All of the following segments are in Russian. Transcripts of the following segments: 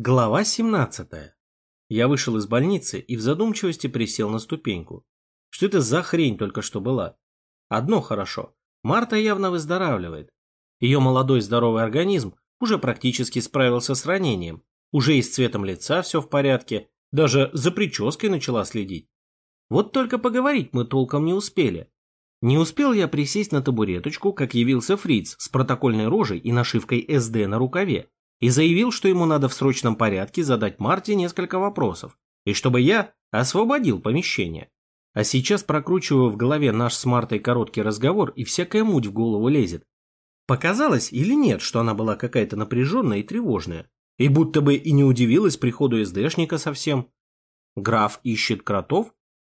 Глава 17. Я вышел из больницы и в задумчивости присел на ступеньку. Что это за хрень только что была? Одно хорошо. Марта явно выздоравливает. Ее молодой здоровый организм уже практически справился с ранением. Уже и с цветом лица все в порядке. Даже за прической начала следить. Вот только поговорить мы толком не успели. Не успел я присесть на табуреточку, как явился фриц с протокольной рожей и нашивкой СД на рукаве и заявил, что ему надо в срочном порядке задать Марте несколько вопросов, и чтобы я освободил помещение. А сейчас прокручиваю в голове наш с Мартой короткий разговор, и всякая муть в голову лезет. Показалось или нет, что она была какая-то напряженная и тревожная, и будто бы и не удивилась приходу СДшника совсем. Граф ищет кротов?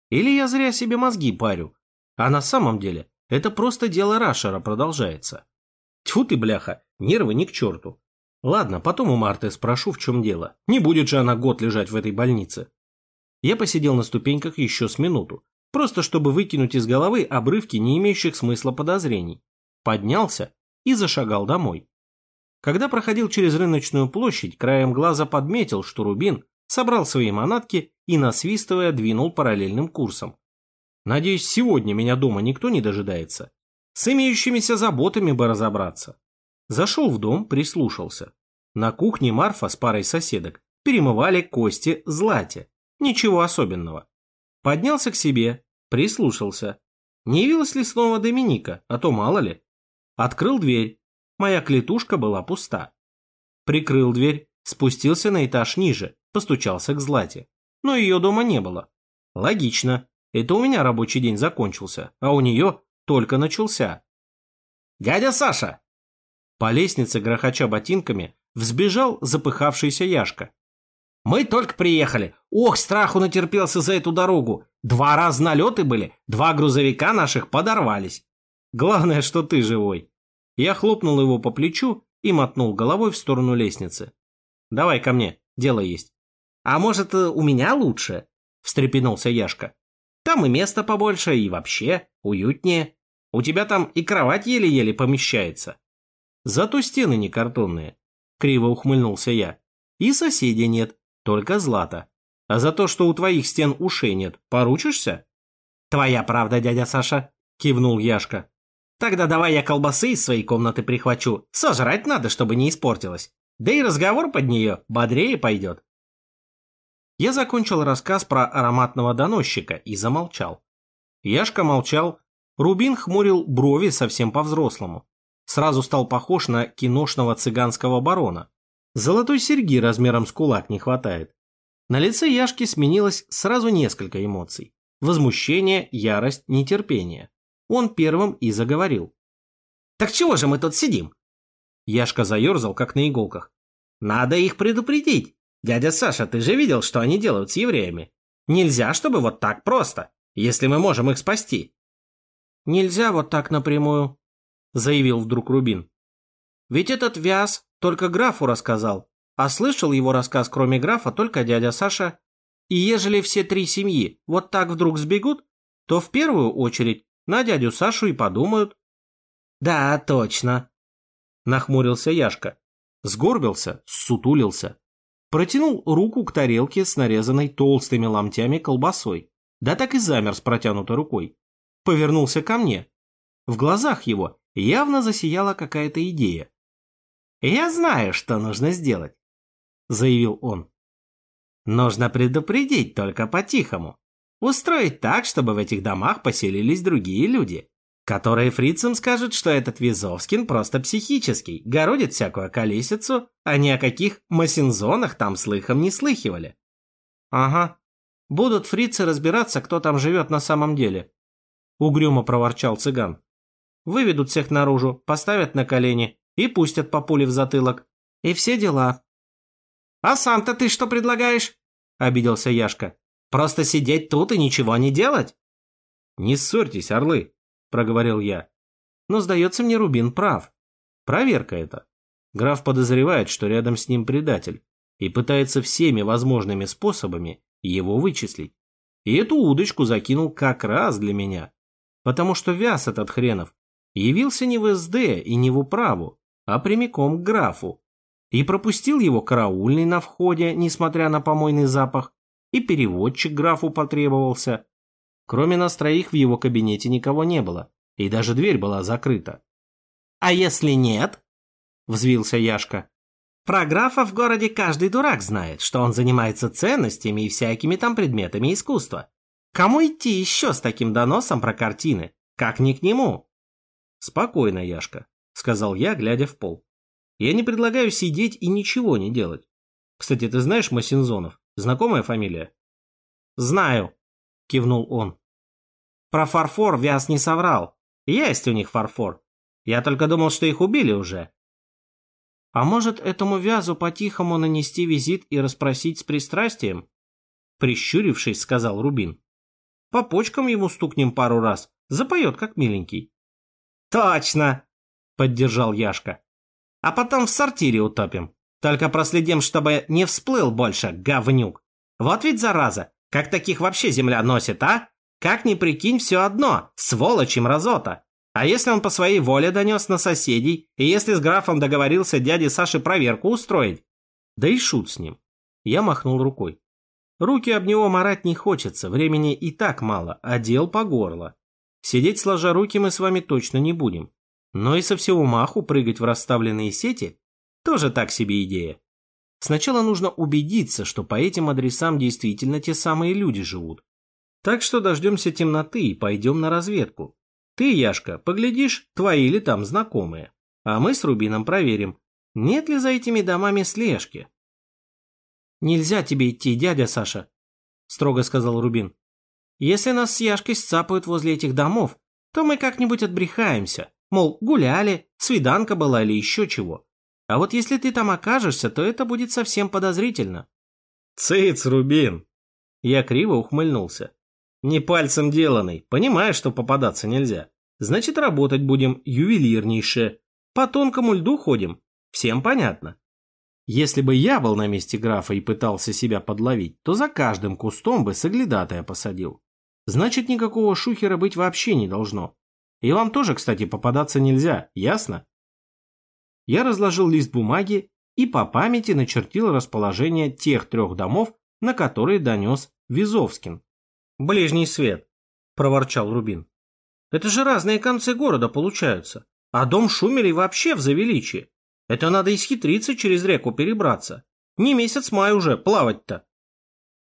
Или я зря себе мозги парю? А на самом деле это просто дело Рашера продолжается. Тьфу ты, бляха, нервы ни к черту. Ладно, потом у Марты спрошу, в чем дело. Не будет же она год лежать в этой больнице. Я посидел на ступеньках еще с минуту, просто чтобы выкинуть из головы обрывки не имеющих смысла подозрений. Поднялся и зашагал домой. Когда проходил через рыночную площадь, краем глаза подметил, что Рубин собрал свои манатки и, насвистывая, двинул параллельным курсом. Надеюсь, сегодня меня дома никто не дожидается. С имеющимися заботами бы разобраться. Зашел в дом, прислушался. На кухне Марфа с парой соседок перемывали кости злате. Ничего особенного. Поднялся к себе, прислушался. Не явилась ли снова Доминика, а то мало ли. Открыл дверь. Моя клетушка была пуста. Прикрыл дверь, спустился на этаж ниже, постучался к Злате. Но ее дома не было. Логично. Это у меня рабочий день закончился, а у нее только начался. «Дядя Саша!» По лестнице, грохоча ботинками, взбежал запыхавшийся Яшка. «Мы только приехали. Ох, страху натерпелся за эту дорогу. Два раза налеты были, два грузовика наших подорвались. Главное, что ты живой». Я хлопнул его по плечу и мотнул головой в сторону лестницы. «Давай ко мне, дело есть». «А может, у меня лучше?» – встрепенулся Яшка. «Там и места побольше, и вообще уютнее. У тебя там и кровать еле-еле помещается». Зато стены не картонные. Криво ухмыльнулся я. И соседей нет, только Злата. А за то, что у твоих стен ушей нет, поручишься? Твоя правда, дядя Саша, кивнул Яшка. Тогда давай я колбасы из своей комнаты прихвачу. Сожрать надо, чтобы не испортилось. Да и разговор под нее бодрее пойдет. Я закончил рассказ про ароматного доносчика и замолчал. Яшка молчал, Рубин хмурил брови совсем по-взрослому сразу стал похож на киношного цыганского барона. Золотой серьги размером с кулак не хватает. На лице Яшки сменилось сразу несколько эмоций. Возмущение, ярость, нетерпение. Он первым и заговорил. «Так чего же мы тут сидим?» Яшка заерзал, как на иголках. «Надо их предупредить. Дядя Саша, ты же видел, что они делают с евреями. Нельзя, чтобы вот так просто, если мы можем их спасти». «Нельзя вот так напрямую», — заявил вдруг Рубин. «Ведь этот Вяз только графу рассказал, а слышал его рассказ кроме графа только дядя Саша. И ежели все три семьи вот так вдруг сбегут, то в первую очередь на дядю Сашу и подумают». «Да, точно», — нахмурился Яшка. Сгорбился, сутулился. Протянул руку к тарелке с нарезанной толстыми ломтями колбасой. Да так и замер с протянутой рукой. Повернулся ко мне. В глазах его явно засияла какая-то идея. «Я знаю, что нужно сделать», — заявил он. «Нужно предупредить только по-тихому. Устроить так, чтобы в этих домах поселились другие люди, которые фрицам скажут, что этот Визовскин просто психический, городит всякую колесицу, а ни о каких масинзонах там слыхом не слыхивали». «Ага, будут фрицы разбираться, кто там живет на самом деле», — угрюмо проворчал цыган выведут всех наружу, поставят на колени и пустят по пуле в затылок. И все дела. «А сам-то ты что предлагаешь?» – обиделся Яшка. «Просто сидеть тут и ничего не делать?» «Не ссорьтесь, орлы», – проговорил я. Но, сдается мне, Рубин прав. Проверка это. Граф подозревает, что рядом с ним предатель, и пытается всеми возможными способами его вычислить. И эту удочку закинул как раз для меня. Потому что вяз этот хренов явился не в СД и не в управу, а прямиком к графу. И пропустил его караульный на входе, несмотря на помойный запах, и переводчик графу потребовался. Кроме нас троих в его кабинете никого не было, и даже дверь была закрыта. «А если нет?» – взвился Яшка. «Про графа в городе каждый дурак знает, что он занимается ценностями и всякими там предметами искусства. Кому идти еще с таким доносом про картины? Как не к нему?» «Спокойно, Яшка», – сказал я, глядя в пол. «Я не предлагаю сидеть и ничего не делать. Кстати, ты знаешь Масинзонов? Знакомая фамилия?» «Знаю», – кивнул он. «Про фарфор Вяз не соврал. Есть у них фарфор. Я только думал, что их убили уже». «А может, этому Вязу по-тихому нанести визит и расспросить с пристрастием?» Прищурившись, сказал Рубин. «По почкам ему стукнем пару раз. Запоет, как миленький». «Точно!» – поддержал Яшка. «А потом в сортире утопим. Только проследим, чтобы не всплыл больше, говнюк. Вот ведь зараза, как таких вообще земля носит, а? Как ни прикинь, все одно, сволочь и мразота. А если он по своей воле донес на соседей, и если с графом договорился дяде Саше проверку устроить? Да и шут с ним. Я махнул рукой. Руки об него марать не хочется, времени и так мало, а дел по горло. Сидеть сложа руки мы с вами точно не будем. Но и со всего маху прыгать в расставленные сети тоже так себе идея. Сначала нужно убедиться, что по этим адресам действительно те самые люди живут. Так что дождемся темноты и пойдем на разведку. Ты, Яшка, поглядишь, твои ли там знакомые. А мы с Рубином проверим, нет ли за этими домами слежки. «Нельзя тебе идти, дядя Саша», – строго сказал Рубин. «Если нас с Яшкой сцапают возле этих домов, то мы как-нибудь отбрехаемся. Мол, гуляли, свиданка была или еще чего. А вот если ты там окажешься, то это будет совсем подозрительно. Цыц, Рубин! Я криво ухмыльнулся. Не пальцем деланный, понимаешь, что попадаться нельзя. Значит, работать будем ювелирнейше. По тонкому льду ходим. Всем понятно. Если бы я был на месте графа и пытался себя подловить, то за каждым кустом бы соглядатая посадил. Значит, никакого шухера быть вообще не должно. И вам тоже, кстати, попадаться нельзя, ясно? я разложил лист бумаги и по памяти начертил расположение тех трех домов, на которые донес Визовскин. «Ближний свет», – проворчал Рубин. «Это же разные концы города получаются, а дом Шумелей вообще в завеличии. Это надо исхитриться через реку перебраться. Не месяц май уже, плавать-то».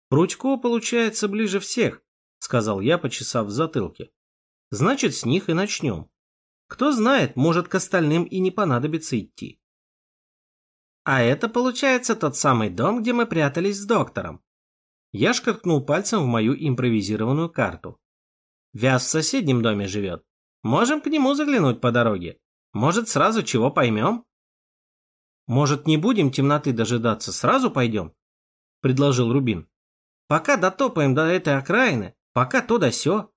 «Прудько, получается, ближе всех», – сказал я, почесав в затылке. «Значит, с них и начнем. Кто знает, может, к остальным и не понадобится идти. А это, получается, тот самый дом, где мы прятались с доктором. Яшка ткнул пальцем в мою импровизированную карту. Вяз в соседнем доме живет. Можем к нему заглянуть по дороге. Может, сразу чего поймем? Может, не будем темноты дожидаться, сразу пойдем? Предложил Рубин. Пока дотопаем до этой окраины, пока то да сё.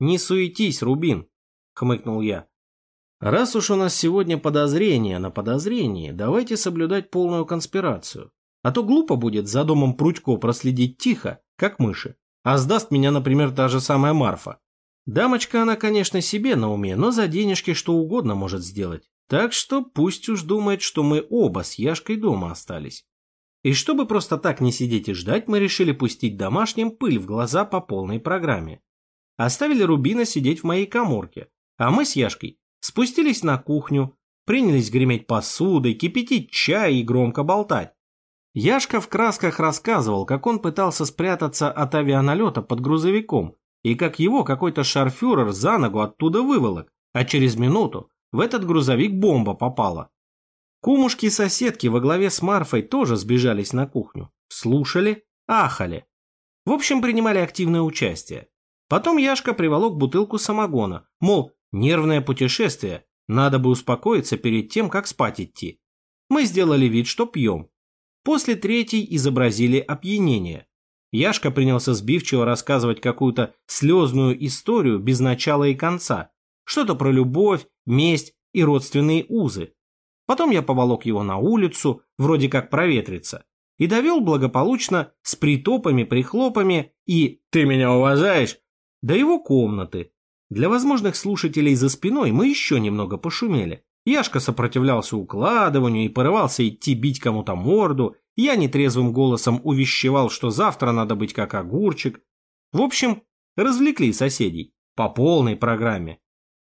Не суетись, Рубин, хмыкнул я. Раз уж у нас сегодня подозрение на подозрении, давайте соблюдать полную конспирацию. А то глупо будет за домом Прудько проследить тихо, как мыши. А сдаст меня, например, та же самая Марфа. Дамочка она, конечно, себе на уме, но за денежки что угодно может сделать. Так что пусть уж думает, что мы оба с Яшкой дома остались. И чтобы просто так не сидеть и ждать, мы решили пустить домашним пыль в глаза по полной программе. Оставили Рубина сидеть в моей коморке, а мы с Яшкой спустились на кухню, принялись греметь посудой, кипятить чай и громко болтать. Яшка в красках рассказывал, как он пытался спрятаться от авианалета под грузовиком, и как его какой-то шарфюрер за ногу оттуда выволок, а через минуту в этот грузовик бомба попала. Кумушки-соседки во главе с Марфой тоже сбежались на кухню, слушали, ахали. В общем, принимали активное участие. Потом Яшка приволок бутылку самогона, мол, Нервное путешествие. Надо бы успокоиться перед тем, как спать идти. Мы сделали вид, что пьем. После третьей изобразили опьянение. Яшка принялся сбивчиво рассказывать какую-то слезную историю без начала и конца. Что-то про любовь, месть и родственные узы. Потом я поволок его на улицу, вроде как проветриться, и довел благополучно с притопами-прихлопами и «ты меня уважаешь» до его комнаты, для возможных слушателей за спиной мы еще немного пошумели, Яшка сопротивлялся укладыванию и порывался идти бить кому-то морду, я нетрезвым голосом увещевал, что завтра надо быть как огурчик. В общем, развлекли соседей по полной программе.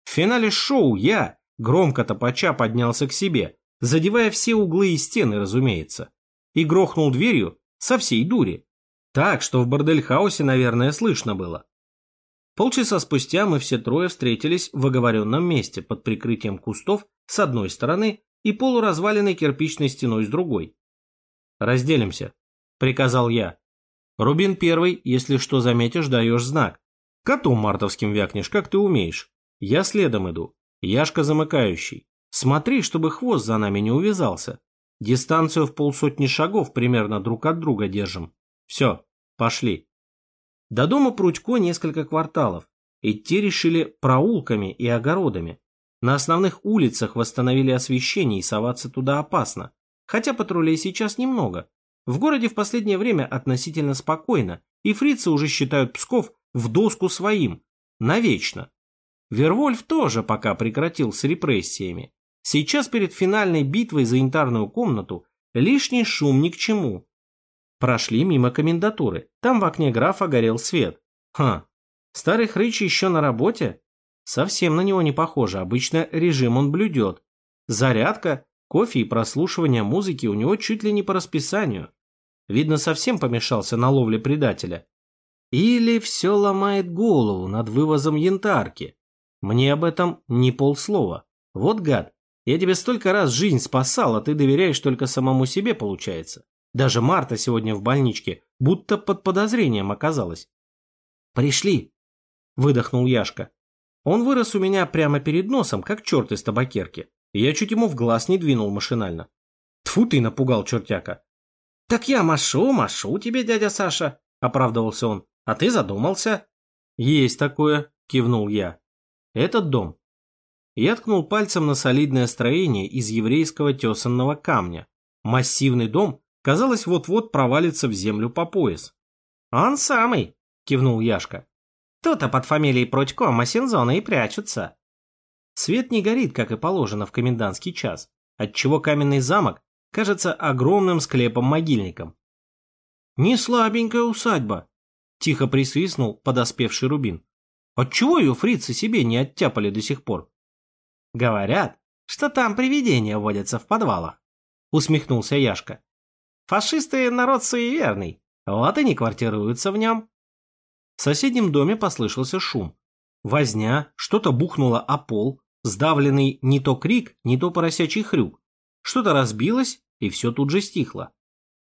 В финале шоу я, громко топача, поднялся к себе, задевая все углы и стены, разумеется, и грохнул дверью со всей дури. Так, что в бордельхаусе, наверное, слышно было. Полчаса спустя мы все трое встретились в оговоренном месте под прикрытием кустов с одной стороны и полуразваленной кирпичной стеной с другой. «Разделимся», — приказал я. «Рубин первый, если что заметишь, даешь знак. Котом мартовским вякнешь, как ты умеешь. Я следом иду. Яшка замыкающий. Смотри, чтобы хвост за нами не увязался. Дистанцию в полсотни шагов примерно друг от друга держим. Все, пошли. До дома Прудько несколько кварталов. Идти решили проулками и огородами. На основных улицах восстановили освещение и соваться туда опасно. Хотя патрулей сейчас немного. В городе в последнее время относительно спокойно, и фрицы уже считают Псков в доску своим. Навечно. Вервольф тоже пока прекратил с репрессиями. Сейчас перед финальной битвой за янтарную комнату лишний шум ни к чему. Прошли мимо комендатуры. Там в окне графа горел свет. Ха, старый хрыч еще на работе? Совсем на него не похоже, обычно режим он блюдет. Зарядка, кофе и прослушивание музыки у него чуть ли не по расписанию. Видно, совсем помешался на ловле предателя. Или все ломает голову над вывозом янтарки. Мне об этом ни полслова. Вот гад, я тебе столько раз жизнь спасал, а ты доверяешь только самому себе, получается. Даже Марта сегодня в больничке будто под подозрением оказалась. «Пришли!» – выдохнул Яшка. Он вырос у меня прямо перед носом, как черт из табакерки, я чуть ему в глаз не двинул машинально. Тфу ты напугал чертяка. «Так я машу, машу тебе, дядя Саша», – оправдывался он. «А ты задумался?» «Есть такое», – кивнул я. «Этот дом». Я ткнул пальцем на солидное строение из еврейского тесанного камня. Массивный дом Казалось, вот-вот провалится в землю по пояс. «Он самый!» – кивнул Яшка. «Тут-то под фамилией Протько Масензона и прячутся». Свет не горит, как и положено в комендантский час, отчего каменный замок кажется огромным склепом-могильником. «Не слабенькая усадьба», – тихо присвистнул подоспевший Рубин. «Отчего ее фрицы себе не оттяпали до сих пор?» «Говорят, что там привидения водятся в подвалах», – усмехнулся Яшка. Фашисты народ суеверный, вот и не квартируются в нем. В соседнем доме послышался шум. Возня, что-то бухнуло о пол, сдавленный не то крик, не то поросячий хрюк. Что-то разбилось, и все тут же стихло.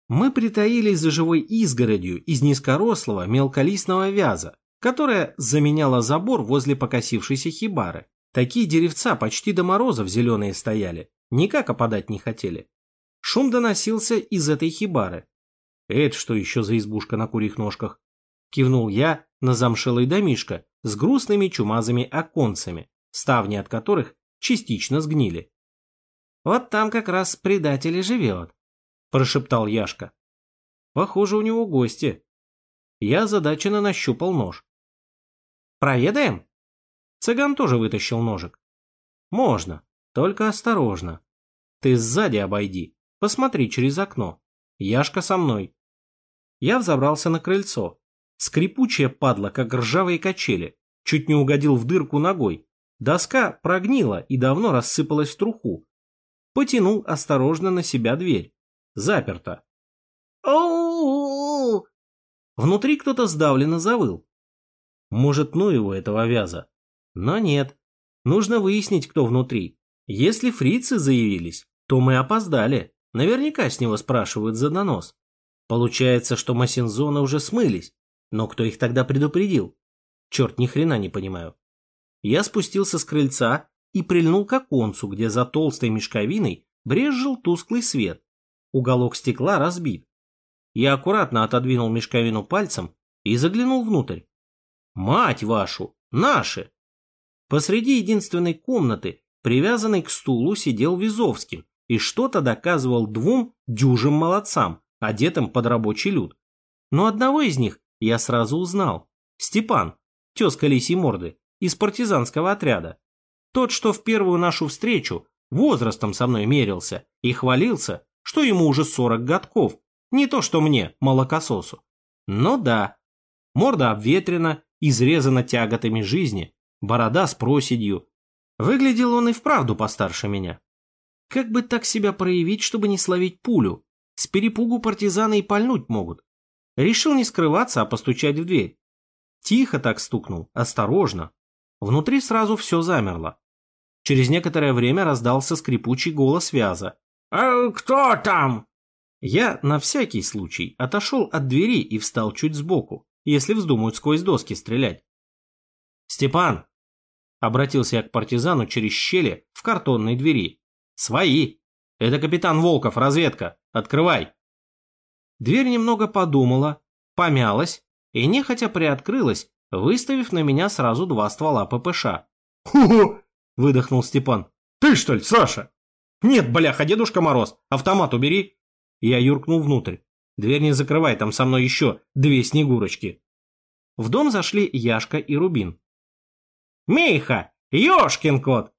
Мы притаились за живой изгородью из низкорослого мелколистного вяза, которая заменяла забор возле покосившейся хибары. Такие деревца почти до морозов зеленые стояли, никак опадать не хотели. Шум доносился из этой хибары. «Это что еще за избушка на курьих ножках?» Кивнул я на замшелый домишко с грустными чумазыми оконцами, ставни от которых частично сгнили. «Вот там как раз предатель и живет», – прошептал Яшка. «Похоже, у него гости». Я озадаченно нащупал нож. «Проведаем?» Цыган тоже вытащил ножик. «Можно, только осторожно. Ты сзади обойди, Посмотри через окно. Яшка со мной. Я взобрался на крыльцо. Скрипучая падла, как ржавые качели. Чуть не угодил в дырку ногой. Доска прогнила и давно рассыпалась в труху. Потянул осторожно на себя дверь. Заперто. Внутри кто-то сдавленно завыл. Может, ну его этого вяза. Но нет. Нужно выяснить, кто внутри. Если фрицы заявились, то мы опоздали. Наверняка с него спрашивают за донос. Получается, что Масензоны уже смылись. Но кто их тогда предупредил? Черт, ни хрена не понимаю. Я спустился с крыльца и прильнул к оконцу, где за толстой мешковиной брезжил тусклый свет. Уголок стекла разбит. Я аккуратно отодвинул мешковину пальцем и заглянул внутрь. Мать вашу! Наши! Посреди единственной комнаты, привязанной к стулу, сидел Визовский и что-то доказывал двум дюжим молодцам, одетым под рабочий люд. Но одного из них я сразу узнал. Степан, тезка лисий морды, из партизанского отряда. Тот, что в первую нашу встречу возрастом со мной мерился и хвалился, что ему уже 40 годков, не то что мне, молокососу. Но да, морда обветрена, изрезана тяготами жизни, борода с проседью. Выглядел он и вправду постарше меня. Как бы так себя проявить, чтобы не словить пулю? С перепугу партизаны и пальнуть могут. Решил не скрываться, а постучать в дверь. Тихо так стукнул, осторожно. Внутри сразу все замерло. Через некоторое время раздался скрипучий голос Вяза. «Э, «Кто там?» Я на всякий случай отошел от двери и встал чуть сбоку, если вздумают сквозь доски стрелять. «Степан!» — обратился я к партизану через щели в картонной двери. «Свои! Это капитан Волков, разведка! Открывай!» Дверь немного подумала, помялась и нехотя приоткрылась, выставив на меня сразу два ствола ППШ. «Ху-ху!» — выдохнул Степан. «Ты что ли, Саша?» «Нет, бляха, Дедушка Мороз, автомат убери!» Я юркнул внутрь. Дверь не закрывай, там со мной еще две снегурочки. В дом зашли Яшка и Рубин. «Миха! Ёшкин кот!»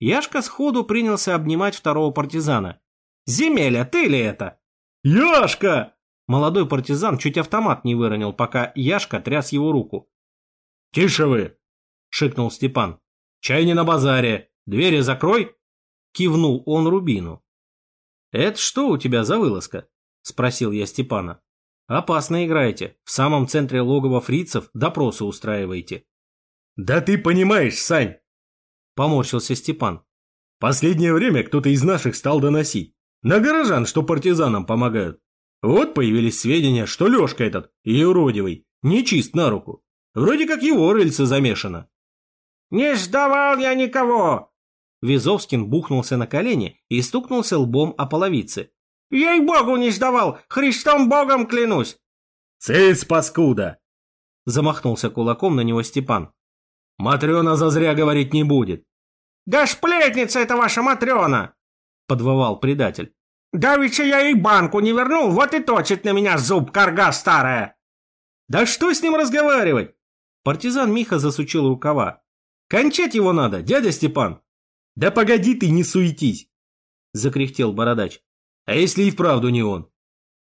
Яшка сходу принялся обнимать второго партизана. «Земеля, ты ли это?» «Яшка!» Молодой партизан чуть автомат не выронил, пока Яшка тряс его руку. «Тише вы!» — шикнул Степан. «Чай не на базаре. Двери закрой!» Кивнул он Рубину. «Это что у тебя за вылазка?» – спросил я Степана. «Опасно играете. В самом центре логова фрицев допросы устраиваете». «Да ты понимаешь, Сань!» – поморщился Степан. «Последнее время кто-то из наших стал доносить. На горожан, что партизанам помогают. Вот появились сведения, что Лешка этот, и уродивый, нечист на руку. Вроде как его рыльце замешано». «Не сдавал я никого!» Визовскин бухнулся на колени и стукнулся лбом о половице. «Ей-богу не сдавал! Христом Богом клянусь!» «Цыц, паскуда!» Замахнулся кулаком на него Степан. «Матрена зазря говорить не будет!» «Да сплетница это ваша Матрена!» Подвывал предатель. «Давеча я ей банку не вернул, вот и точит на меня зуб корга старая!» «Да что с ним разговаривать?» Партизан Миха засучил рукава. «Кончать его надо, дядя Степан!» «Да погоди ты, не суетись!» — закряхтел бородач. «А если и вправду не он?»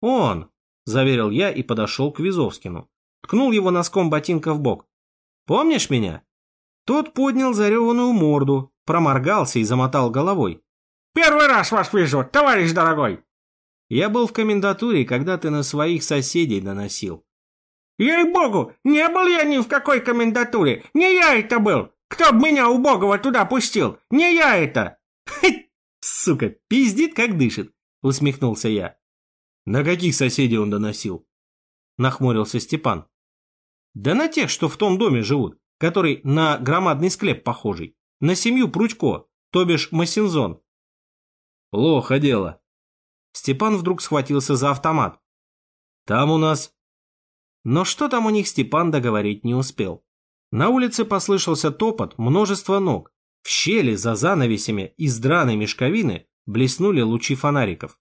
«Он!» — заверил я и подошел к Визовскину. Ткнул его носком ботинка в бок. «Помнишь меня?» Тот поднял зареванную морду, проморгался и замотал головой. «Первый раз вас вижу, товарищ дорогой!» «Я был в комендатуре, когда ты на своих соседей доносил». «Ей-богу, не был я ни в какой комендатуре, не я это был! Кто б меня убогого туда пустил? Не я это!» «Сука, пиздит, как дышит!» — усмехнулся я. «На каких соседей он доносил?» — нахмурился Степан. «Да на тех, что в том доме живут, который на громадный склеп похожий. На семью Прудько, то бишь Масинзон». «Плохо дело». Степан вдруг схватился за автомат. «Там у нас...» Но что там у них Степан договорить не успел. На улице послышался топот, множество ног. В щели за занавесями из драной мешковины блеснули лучи фонариков.